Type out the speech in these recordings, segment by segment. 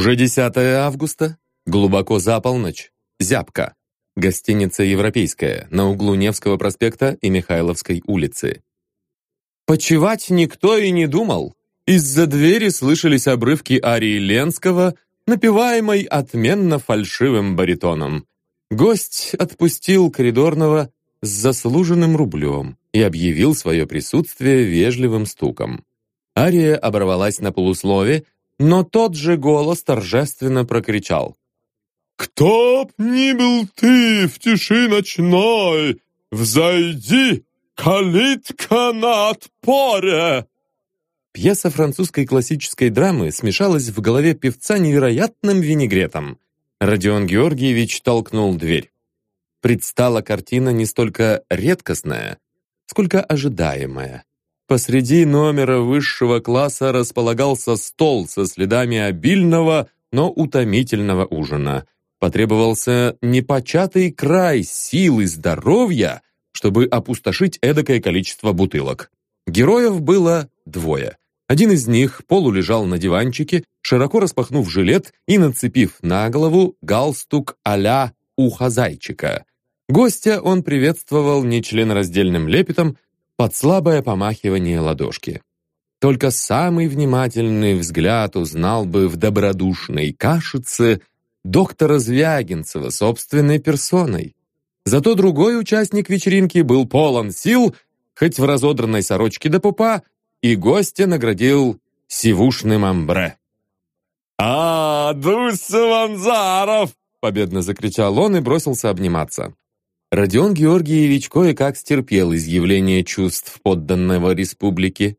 Уже 10 августа, глубоко за полночь, Зябка. Гостиница «Европейская» на углу Невского проспекта и Михайловской улицы. Почевать никто и не думал. Из-за двери слышались обрывки арии Ленского, напеваемой отменно фальшивым баритоном. Гость отпустил коридорного с заслуженным рублем и объявил свое присутствие вежливым стуком. Ария оборвалась на полуслове, но тот же голос торжественно прокричал. «Кто б ни был ты в тиши ночной, взойди, калитка на отпоре!» Пьеса французской классической драмы смешалась в голове певца невероятным винегретом. Родион Георгиевич толкнул дверь. Предстала картина не столько редкостная, сколько ожидаемая. Посреди номера высшего класса располагался стол со следами обильного, но утомительного ужина. Потребовался непочатый край сил и здоровья, чтобы опустошить эдакое количество бутылок. Героев было двое. Один из них полулежал на диванчике, широко распахнув жилет и нацепив на голову галстук а-ля ухо зайчика. Гостя он приветствовал нечленораздельным лепетом под слабое помахивание ладошки. Только самый внимательный взгляд узнал бы в добродушной кашице доктора Звягинцева собственной персоной. Зато другой участник вечеринки был полон сил, хоть в разодранной сорочке до пупа, и гостя наградил сивушным амбре. «А, Дуся Ванзаров!» — победно закричал он и бросился обниматься. Родион Георгиевич кое-как стерпел изъявление чувств подданного республики.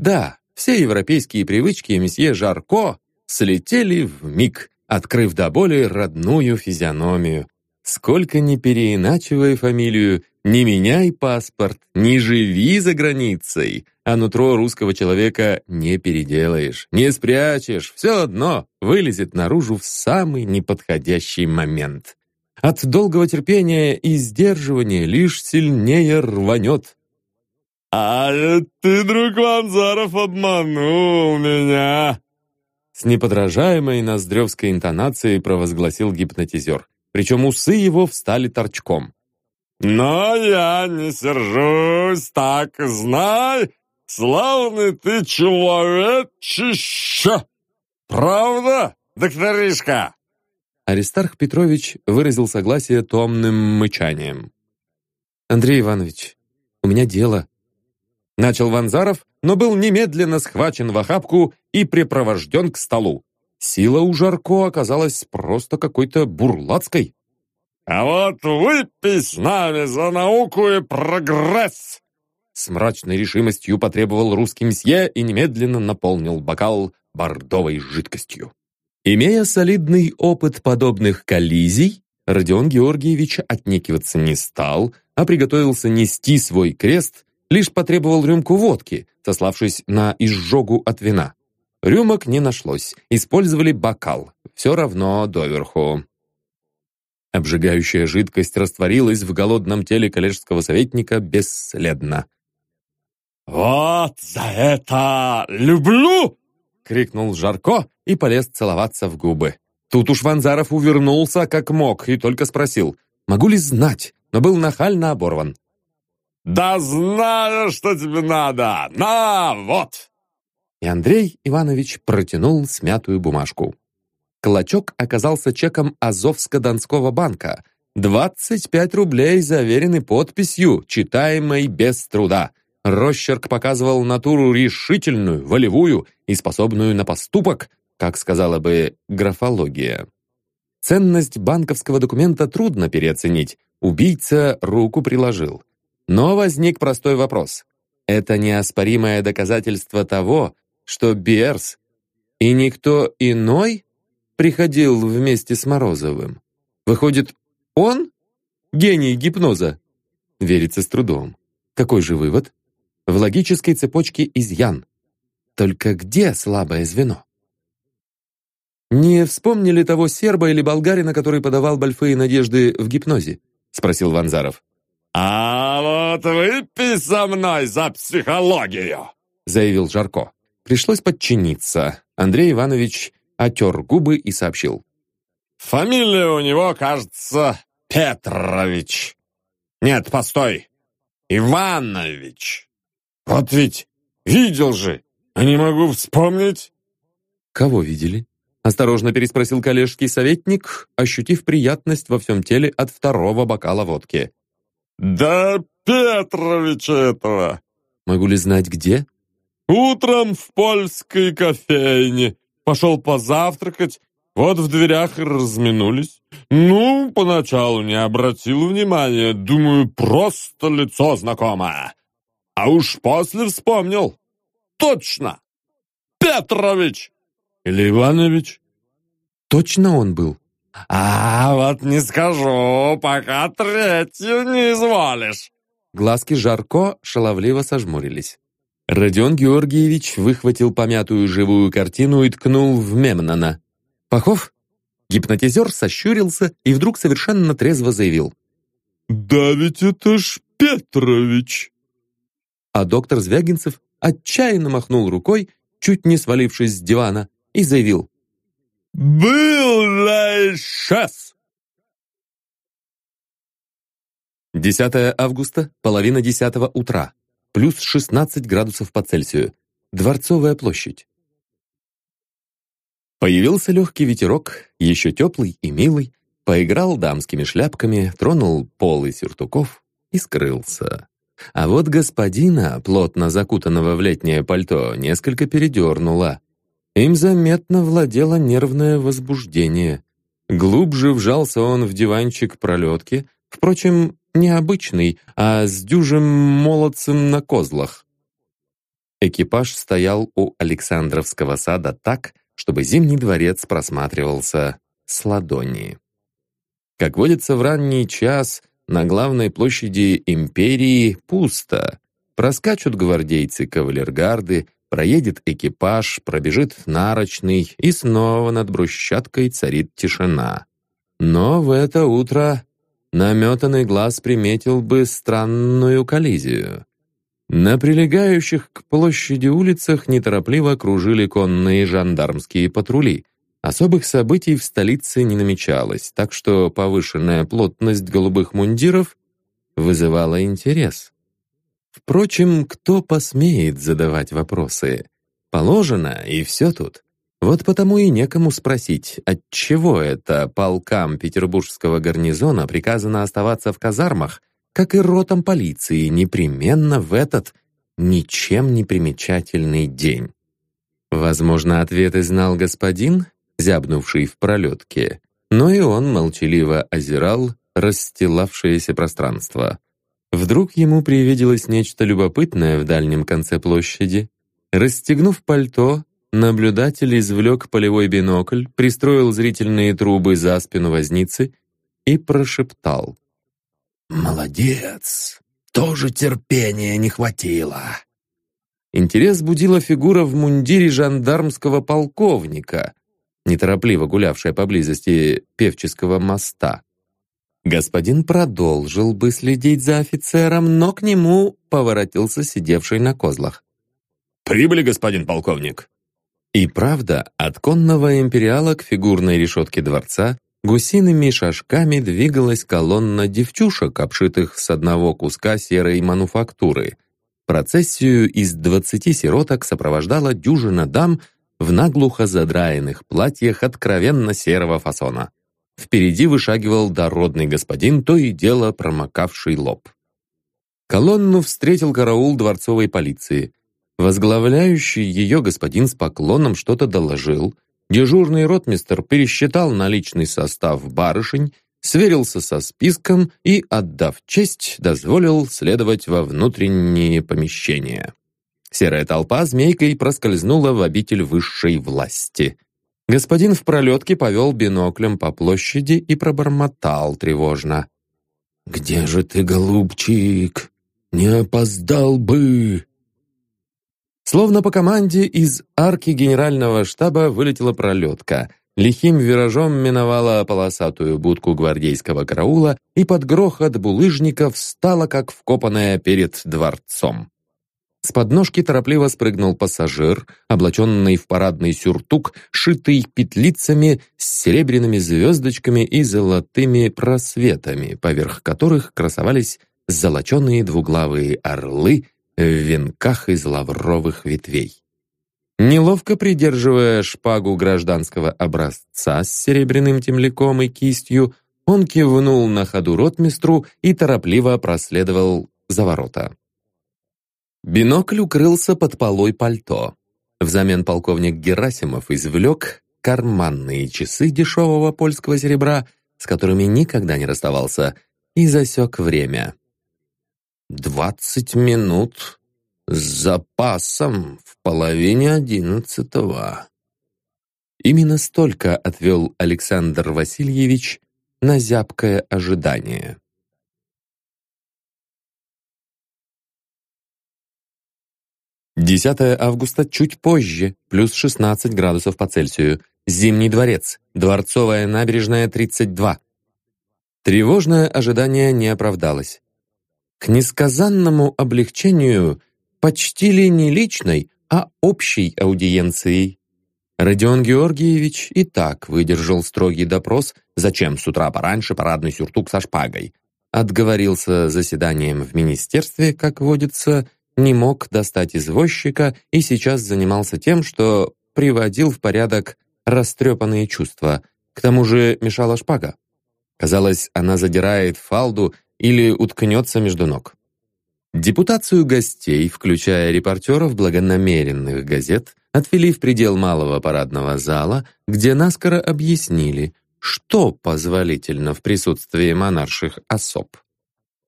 Да, все европейские привычки месье Жарко слетели в миг, открыв до боли родную физиономию. Сколько ни переиначивай фамилию, не меняй паспорт, не живи за границей, а нутро русского человека не переделаешь, не спрячешь, все одно вылезет наружу в самый неподходящий момент. От долгого терпения и сдерживания лишь сильнее рванет. «А ты, друг Ванзаров, обманул меня!» С неподражаемой ноздревской интонацией провозгласил гипнотизер причем усы его встали торчком. «Но я не сержусь, так знай, славный ты человечище! Правда, докторишка?» Аристарх Петрович выразил согласие томным мычанием. «Андрей Иванович, у меня дело». Начал Ванзаров, но был немедленно схвачен в охапку и припровожден к столу. Сила у Жарко оказалась просто какой-то бурлацкой. «А вот выпей с нами за науку и прогресс!» С мрачной решимостью потребовал русский мсье и немедленно наполнил бокал бордовой жидкостью. Имея солидный опыт подобных коллизий, Родион Георгиевич отнекиваться не стал, а приготовился нести свой крест, лишь потребовал рюмку водки, сославшись на изжогу от вина. Рюмок не нашлось. Использовали бокал. Все равно доверху. Обжигающая жидкость растворилась в голодном теле коллежского советника бесследно. «Вот за это люблю!» — крикнул Жарко и полез целоваться в губы. Тут уж Ванзаров увернулся как мог и только спросил, могу ли знать, но был нахально оборван. «Да знаю, что тебе надо! На, вот!» и Андрей Иванович протянул смятую бумажку. Клочок оказался чеком Азовско-Донского банка. 25 рублей заверены подписью, читаемой без труда. Росчерк показывал натуру решительную, волевую и способную на поступок, как сказала бы графология. Ценность банковского документа трудно переоценить. Убийца руку приложил. Но возник простой вопрос. Это неоспоримое доказательство того, что Берс и никто иной приходил вместе с Морозовым. Выходит, он гений гипноза? Верится с трудом. Какой же вывод? В логической цепочке изъян. Только где слабое звено? «Не вспомнили того серба или болгарина, который подавал большие надежды в гипнозе?» — спросил Ванзаров. «А вот выпей со мной за психологию!» — заявил Жарко. Пришлось подчиниться. Андрей Иванович отер губы и сообщил. «Фамилия у него, кажется, Петрович. Нет, постой, Иванович. Вот ведь видел же, а не могу вспомнить». «Кого видели?» Осторожно переспросил коллежский советник, ощутив приятность во всем теле от второго бокала водки. «Да Петровича этого!» «Могу ли знать, где?» «Утром в польской кофейне. Пошел позавтракать, вот в дверях и разминулись. Ну, поначалу не обратил внимания, думаю, просто лицо знакомое. А уж после вспомнил. Точно! Петрович!» Или Иванович? Точно он был? А вот не скажу, пока третью не изволишь. Глазки Жарко шаловливо сожмурились. Родион Георгиевич выхватил помятую живую картину и ткнул в Мемнона. «Пахов?» Гипнотизер сощурился и вдруг совершенно трезво заявил. «Да ведь это ж Петрович!» А доктор Звягинцев отчаянно махнул рукой, чуть не свалившись с дивана, и заявил «Был шеф!» 10 августа, половина десятого утра, плюс 16 градусов по Цельсию, Дворцовая площадь. Появился легкий ветерок, еще теплый и милый, поиграл дамскими шляпками, тронул полы сюртуков и скрылся. А вот господина, плотно закутанного в летнее пальто, несколько передернуло. Им заметно владело нервное возбуждение. Глубже вжался он в диванчик пролетки, впрочем, не обычный, а с дюжим молодцем на козлах. Экипаж стоял у Александровского сада так, чтобы Зимний дворец просматривался с ладони. Как водится в ранний час, на главной площади империи пусто. Проскачут гвардейцы кавалергарды, Проедет экипаж, пробежит нарочный, и снова над брусчаткой царит тишина. Но в это утро наметанный глаз приметил бы странную коллизию. На прилегающих к площади улицах неторопливо кружили конные жандармские патрули. Особых событий в столице не намечалось, так что повышенная плотность голубых мундиров вызывала интерес. Впрочем, кто посмеет задавать вопросы? Положено, и все тут. Вот потому и некому спросить, отчего это полкам петербургского гарнизона приказано оставаться в казармах, как и ротам полиции, непременно в этот ничем не примечательный день. Возможно, ответы знал господин, зябнувший в пролетке, но и он молчаливо озирал расстилавшееся пространство. Вдруг ему привиделось нечто любопытное в дальнем конце площади. Расстегнув пальто, наблюдатель извлек полевой бинокль, пристроил зрительные трубы за спину возницы и прошептал. «Молодец! Тоже терпения не хватило!» Интерес будила фигура в мундире жандармского полковника, неторопливо гулявшая поблизости Певческого моста. Господин продолжил бы следить за офицером, но к нему поворотился сидевший на козлах. «Прибыли, господин полковник!» И правда, от конного империала к фигурной решетке дворца гусиными шажками двигалась колонна девчушек, обшитых с одного куска серой мануфактуры. Процессию из двадцати сироток сопровождала дюжина дам в наглухо задраенных платьях откровенно серого фасона. Впереди вышагивал дородный господин, то и дело промокавший лоб. Колонну встретил караул дворцовой полиции. Возглавляющий ее господин с поклоном что-то доложил. Дежурный ротмистер пересчитал наличный состав барышень, сверился со списком и, отдав честь, дозволил следовать во внутренние помещения. Серая толпа змейкой проскользнула в обитель высшей власти. Господин в пролетке повел биноклем по площади и пробормотал тревожно. «Где же ты, голубчик? Не опоздал бы!» Словно по команде из арки генерального штаба вылетела пролетка. Лихим виражом миновала полосатую будку гвардейского караула и под грохот булыжников встала, как вкопанная перед дворцом. С подножки торопливо спрыгнул пассажир, облаченный в парадный сюртук, шитый петлицами с серебряными звездочками и золотыми просветами, поверх которых красовались золоченые двуглавые орлы в венках из лавровых ветвей. Неловко придерживая шпагу гражданского образца с серебряным темляком и кистью, он кивнул на ходу ротмистру и торопливо проследовал за ворота. Бинокль укрылся под полой пальто. Взамен полковник Герасимов извлек карманные часы дешевого польского серебра, с которыми никогда не расставался, и засек время. «Двадцать минут с запасом в половине одиннадцатого». Именно столько отвел Александр Васильевич на зябкое ожидание. 10 августа чуть позже, плюс 16 градусов по Цельсию. Зимний дворец, Дворцовая набережная, 32. Тревожное ожидание не оправдалось. К несказанному облегчению почтили не личной, а общей аудиенцией. Родион Георгиевич и так выдержал строгий допрос, зачем с утра пораньше парадный сюртук со шпагой. Отговорился заседанием в министерстве, как водится, не мог достать извозчика и сейчас занимался тем, что приводил в порядок растрепанные чувства. К тому же мешала шпага. Казалось, она задирает фалду или уткнется между ног. Депутацию гостей, включая репортеров благонамеренных газет, отвели в предел малого парадного зала, где наскоро объяснили, что позволительно в присутствии монарших особ.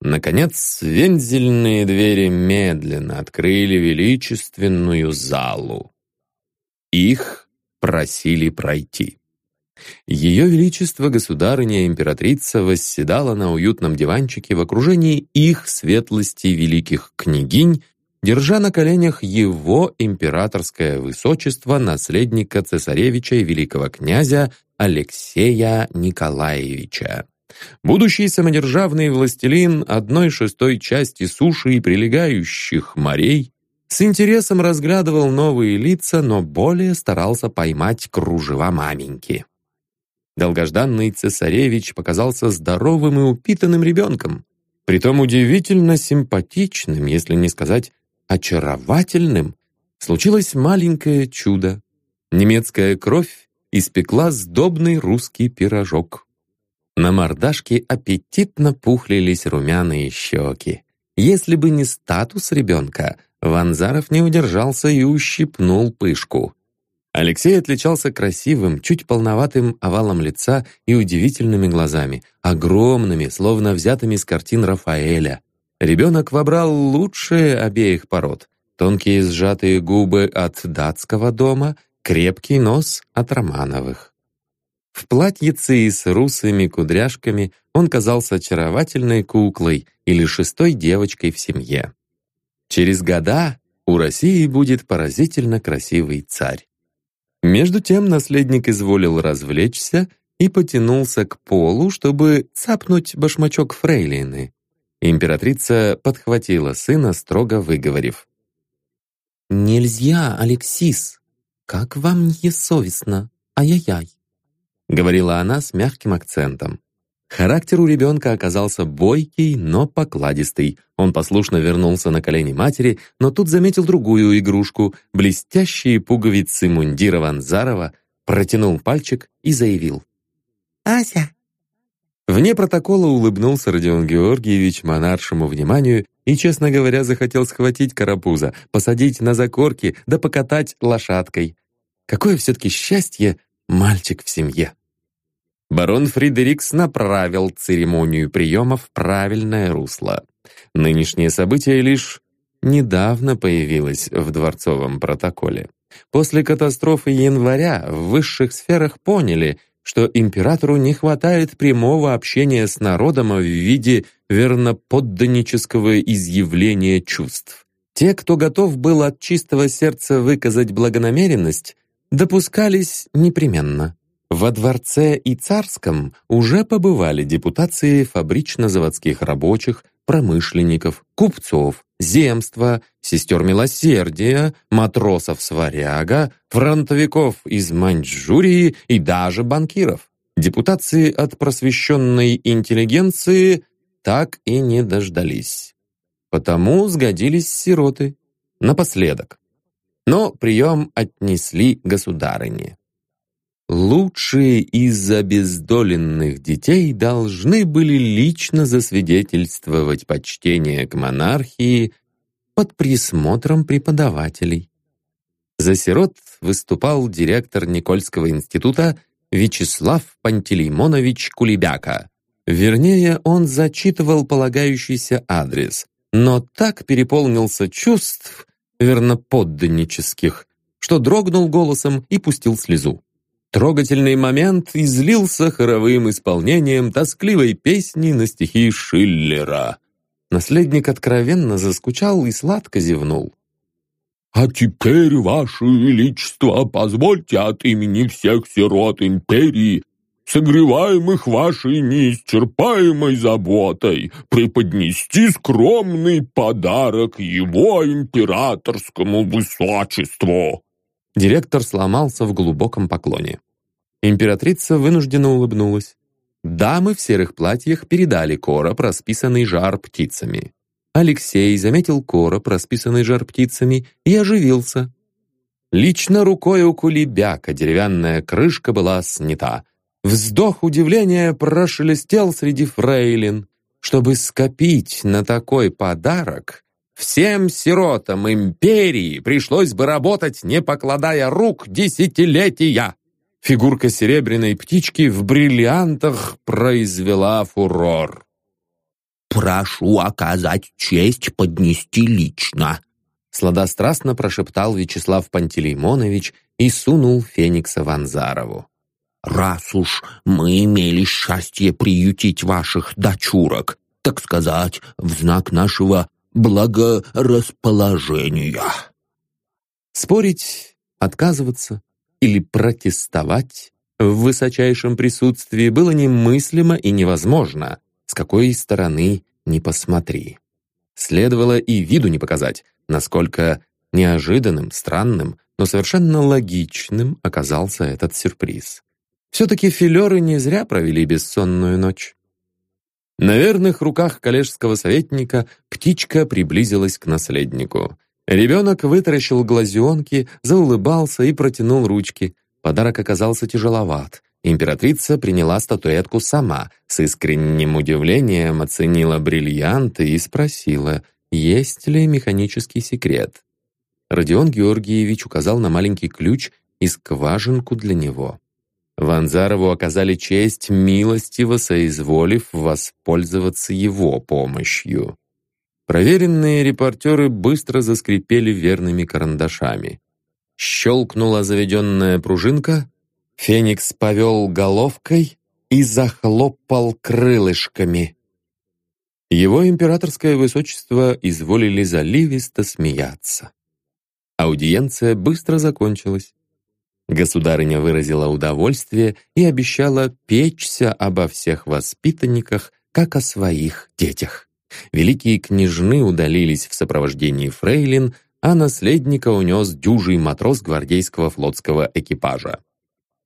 Наконец, вензельные двери медленно открыли величественную залу. Их просили пройти. Ее Величество Государыня-Императрица восседала на уютном диванчике в окружении их светлости великих княгинь, держа на коленях его императорское высочество наследника цесаревича и великого князя Алексея Николаевича. Будущий самодержавный властелин одной шестой части суши и прилегающих морей с интересом разглядывал новые лица, но более старался поймать кружева маменьки. Долгожданный цесаревич показался здоровым и упитанным ребенком, притом удивительно симпатичным, если не сказать очаровательным. Случилось маленькое чудо. Немецкая кровь испекла сдобный русский пирожок. На мордашке аппетитно пухлились румяные щеки. Если бы не статус ребенка, Ванзаров не удержался и ущипнул пышку. Алексей отличался красивым, чуть полноватым овалом лица и удивительными глазами, огромными, словно взятыми с картин Рафаэля. Ребенок вобрал лучшие обеих пород. Тонкие сжатые губы от датского дома, крепкий нос от Романовых. В платьице и с русыми кудряшками он казался очаровательной куклой или шестой девочкой в семье. Через года у России будет поразительно красивый царь. Между тем наследник изволил развлечься и потянулся к полу, чтобы цапнуть башмачок фрейлины. Императрица подхватила сына, строго выговорив. «Нельзя, Алексис! Как вам не совестно? Ай-яй-яй!» Говорила она с мягким акцентом. Характер у ребенка оказался бойкий, но покладистый. Он послушно вернулся на колени матери, но тут заметил другую игрушку, блестящие пуговицы мундира Ванзарова, протянул пальчик и заявил. «Ася!» Вне протокола улыбнулся Родион Георгиевич монаршему вниманию и, честно говоря, захотел схватить карапуза, посадить на закорки да покатать лошадкой. Какое все-таки счастье мальчик в семье! Барон Фридерикс направил церемонию приема в правильное русло. Нынешнее событие лишь недавно появилось в дворцовом протоколе. После катастрофы января в высших сферах поняли, что императору не хватает прямого общения с народом в виде верноподданнического изъявления чувств. Те, кто готов был от чистого сердца выказать благонамеренность, допускались непременно. Во дворце и царском уже побывали депутации фабрично-заводских рабочих, промышленников, купцов, земства, сестер милосердия, матросов сваряга, фронтовиков из Маньчжурии и даже банкиров. Депутации от просвещенной интеллигенции так и не дождались. Потому сгодились сироты. Напоследок. Но прием отнесли государыне. Лучшие из обездоленных детей должны были лично засвидетельствовать почтение к монархии под присмотром преподавателей. За сирот выступал директор Никольского института Вячеслав Пантелеймонович Кулебяка. Вернее, он зачитывал полагающийся адрес, но так переполнился чувств, верноподданнических, что дрогнул голосом и пустил слезу. Трогательный момент излился хоровым исполнением тоскливой песни на стихи Шиллера. Наследник откровенно заскучал и сладко зевнул. «А теперь, Ваше Величество, позвольте от имени всех сирот империи, согреваемых вашей неисчерпаемой заботой, преподнести скромный подарок его императорскому высочеству». Директор сломался в глубоком поклоне. Императрица вынужденно улыбнулась. Дамы в серых платьях передали короб, расписанный жар птицами. Алексей заметил короб, расписанный жар птицами, и оживился. Лично рукой у кулебяка деревянная крышка была снята. Вздох удивления прошелестел среди фрейлин. Чтобы скопить на такой подарок, Всем сиротам империи пришлось бы работать, не покладая рук, десятилетия. Фигурка серебряной птички в бриллиантах произвела фурор. «Прошу оказать честь поднести лично», сладострастно прошептал Вячеслав Пантелеймонович и сунул Феникса Ванзарову. «Раз уж мы имели счастье приютить ваших дочурок, так сказать, в знак нашего благорасположения. Спорить, отказываться или протестовать в высочайшем присутствии было немыслимо и невозможно, с какой стороны ни посмотри. Следовало и виду не показать, насколько неожиданным, странным, но совершенно логичным оказался этот сюрприз. Все-таки филеры не зря провели бессонную ночь. На верных руках коллежского советника птичка приблизилась к наследнику. Ребенок вытаращил глазенки, заулыбался и протянул ручки. Подарок оказался тяжеловат. Императрица приняла статуэтку сама, с искренним удивлением оценила бриллианты и спросила, есть ли механический секрет. Родион Георгиевич указал на маленький ключ и скважинку для него. Ванзарову оказали честь, милостиво соизволив воспользоваться его помощью. Проверенные репортеры быстро заскрипели верными карандашами. Щелкнула заведенная пружинка, Феникс повел головкой и захлопал крылышками. Его императорское высочество изволили заливисто смеяться. Аудиенция быстро закончилась. Государыня выразила удовольствие и обещала печься обо всех воспитанниках, как о своих детях. Великие княжны удалились в сопровождении фрейлин, а наследника унес дюжий матрос гвардейского флотского экипажа.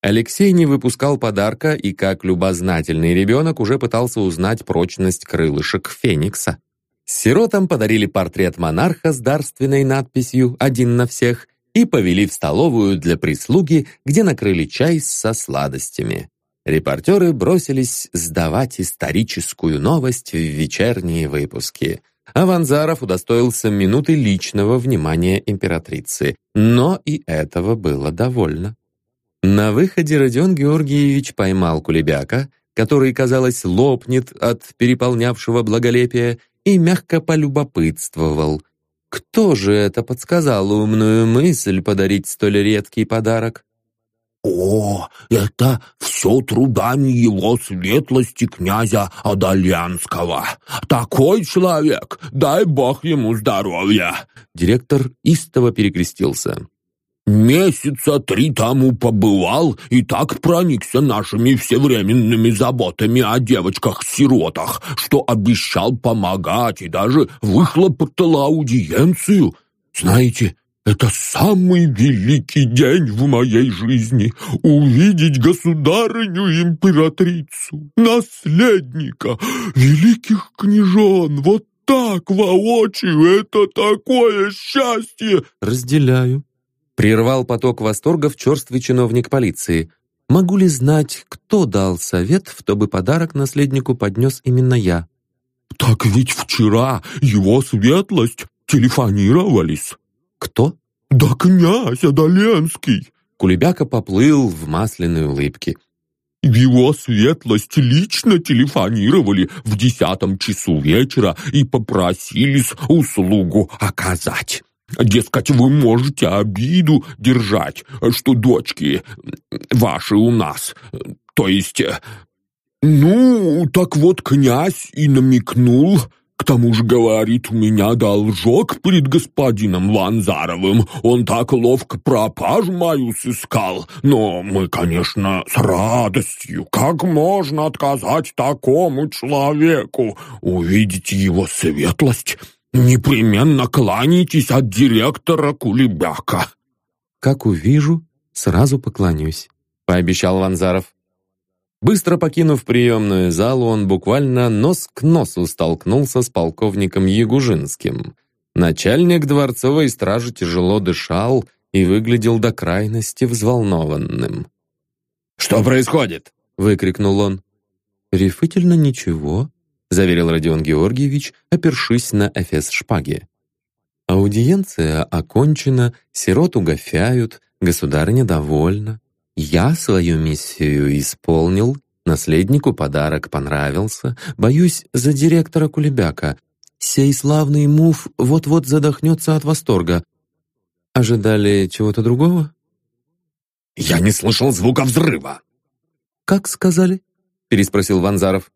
Алексей не выпускал подарка и, как любознательный ребенок, уже пытался узнать прочность крылышек Феникса. Сиротам подарили портрет монарха с дарственной надписью «Один на всех» и повели в столовую для прислуги, где накрыли чай со сладостями. Репортеры бросились сдавать историческую новость в вечерние выпуски. А Ванзаров удостоился минуты личного внимания императрицы, но и этого было довольно. На выходе Родион Георгиевич поймал Кулебяка, который, казалось, лопнет от переполнявшего благолепия, и мягко полюбопытствовал – кто же это подсказал умную мысль подарить столь редкий подарок? «О, это все трудами его светлости князя Адальянского. Такой человек, дай бог ему здоровья!» Директор истово перекрестился. Месяца три тому побывал и так проникся нашими всевременными заботами о девочках-сиротах, что обещал помогать и даже выхлопотал аудиенцию. Знаете, это самый великий день в моей жизни — увидеть государыню-императрицу, наследника великих княжон. Вот так воочию это такое счастье!» «Разделяю», — прервал поток восторгов черствый чиновник полиции. «Могу ли знать, кто дал совет, чтобы подарок наследнику поднес именно я?» «Так ведь вчера его светлость телефонировались». «Кто?» «Да князь Адоленский!» Кулебяка поплыл в масляной улыбке. Его светлость лично телефонировали в десятом часу вечера и попросились услугу оказать. Дескать, вы можете обиду держать, что дочки ваши у нас. То есть, ну, так вот князь и намекнул, к тому же, говорит, у меня должок перед господином Ланзаровым. Он так ловко пропажу мою сыскал. Но мы, конечно, с радостью. Как можно отказать такому человеку? Увидеть его светлость? Непременно кланяйтесь от директора Кулебяка. Как увижу, сразу поклонюсь, пообещал Ланзаров. Быстро покинув приемную залу, он буквально нос к носу столкнулся с полковником Ягужинским. Начальник дворцовой стражи тяжело дышал и выглядел до крайности взволнованным. «Что происходит?» — выкрикнул он. «Решительно ничего», — заверил Родион Георгиевич, опершись на эфес шпаги. «Аудиенция окончена, сирот угофяют, государыня довольна. Я свою миссию исполнил, наследнику подарок понравился. Боюсь за директора Кулебяка. Сей славный мув вот-вот задохнется от восторга. Ожидали чего-то другого? Я не слышал звука взрыва. Как сказали? Переспросил Ванзаров.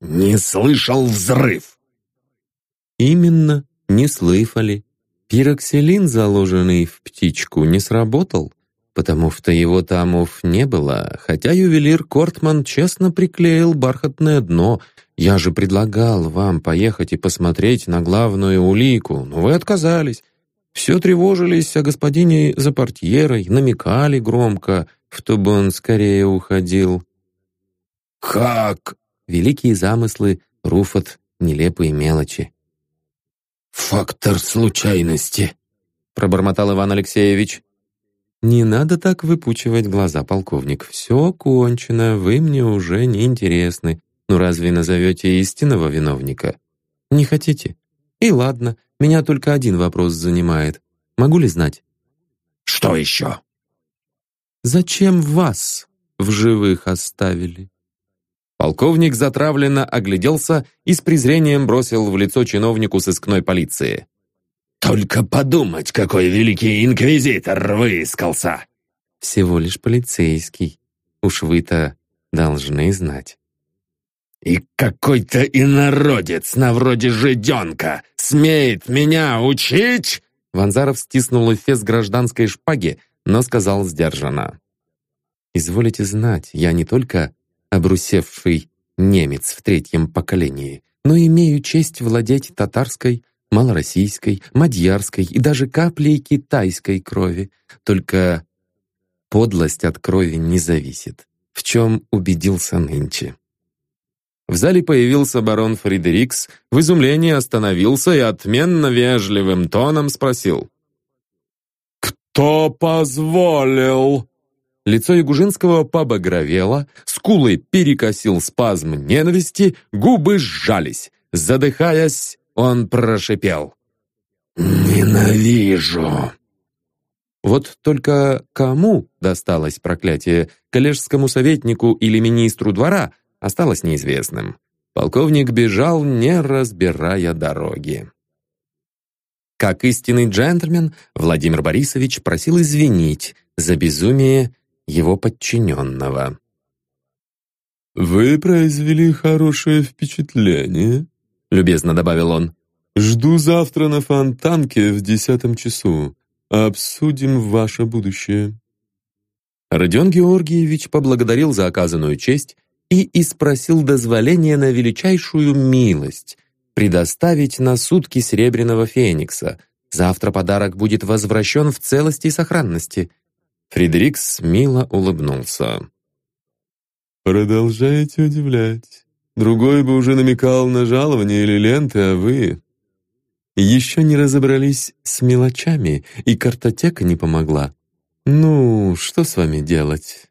Не слышал взрыв. Именно, не слыхали. Пироксилин, заложенный в птичку, не сработал потому что его там уф не было, хотя ювелир Кортман честно приклеил бархатное дно. Я же предлагал вам поехать и посмотреть на главную улику, но вы отказались. Все тревожились о господине за портьерой, намекали громко, чтобы он скорее уходил. «Как?» Великие замыслы, Руфот, нелепые мелочи. «Фактор случайности», — пробормотал Иван Алексеевич. «Не надо так выпучивать глаза, полковник. Все кончено, вы мне уже не интересны. Ну разве назовете истинного виновника? Не хотите? И ладно, меня только один вопрос занимает. Могу ли знать?» «Что еще?» «Зачем вас в живых оставили?» Полковник затравленно огляделся и с презрением бросил в лицо чиновнику сыскной полиции. Только подумать, какой великий инквизитор выискался!» «Всего лишь полицейский. Уж вы-то должны знать». «И какой-то инородец на вроде жиденка смеет меня учить?» Ванзаров стиснул эфес гражданской шпаги, но сказал сдержанно. «Изволите знать, я не только обрусевший немец в третьем поколении, но имею честь владеть татарской, малороссийской, мадьярской и даже каплей китайской крови. Только подлость от крови не зависит, в чем убедился нынче. В зале появился барон Фредерикс, в изумлении остановился и отменно вежливым тоном спросил. «Кто позволил?» Лицо Ягужинского побагровело, скулы перекосил спазм ненависти, губы сжались. Задыхаясь, он прошипел. «Ненавижу!» Вот только кому досталось проклятие, коллежскому советнику или министру двора, осталось неизвестным. Полковник бежал, не разбирая дороги. Как истинный джентльмен, Владимир Борисович просил извинить за безумие его подчиненного. «Вы произвели хорошее впечатление», — любезно добавил он. «Жду завтра на фонтанке в десятом часу. Обсудим ваше будущее». Родион Георгиевич поблагодарил за оказанную честь и испросил дозволения на величайшую милость предоставить на сутки Серебряного Феникса. Завтра подарок будет возвращен в целости и сохранности. Фредерикс мило улыбнулся. «Продолжаете удивлять. Другой бы уже намекал на жалование или ленты, а вы...» «Еще не разобрались с мелочами, и картотека не помогла. Ну, что с вами делать?»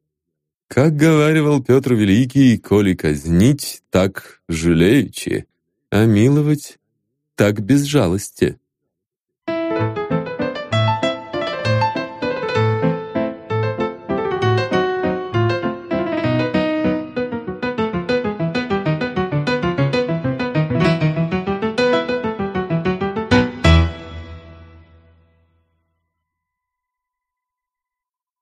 Как говаривал Петр Великий, коли казнить, так жалеючи, а миловать так без жалости.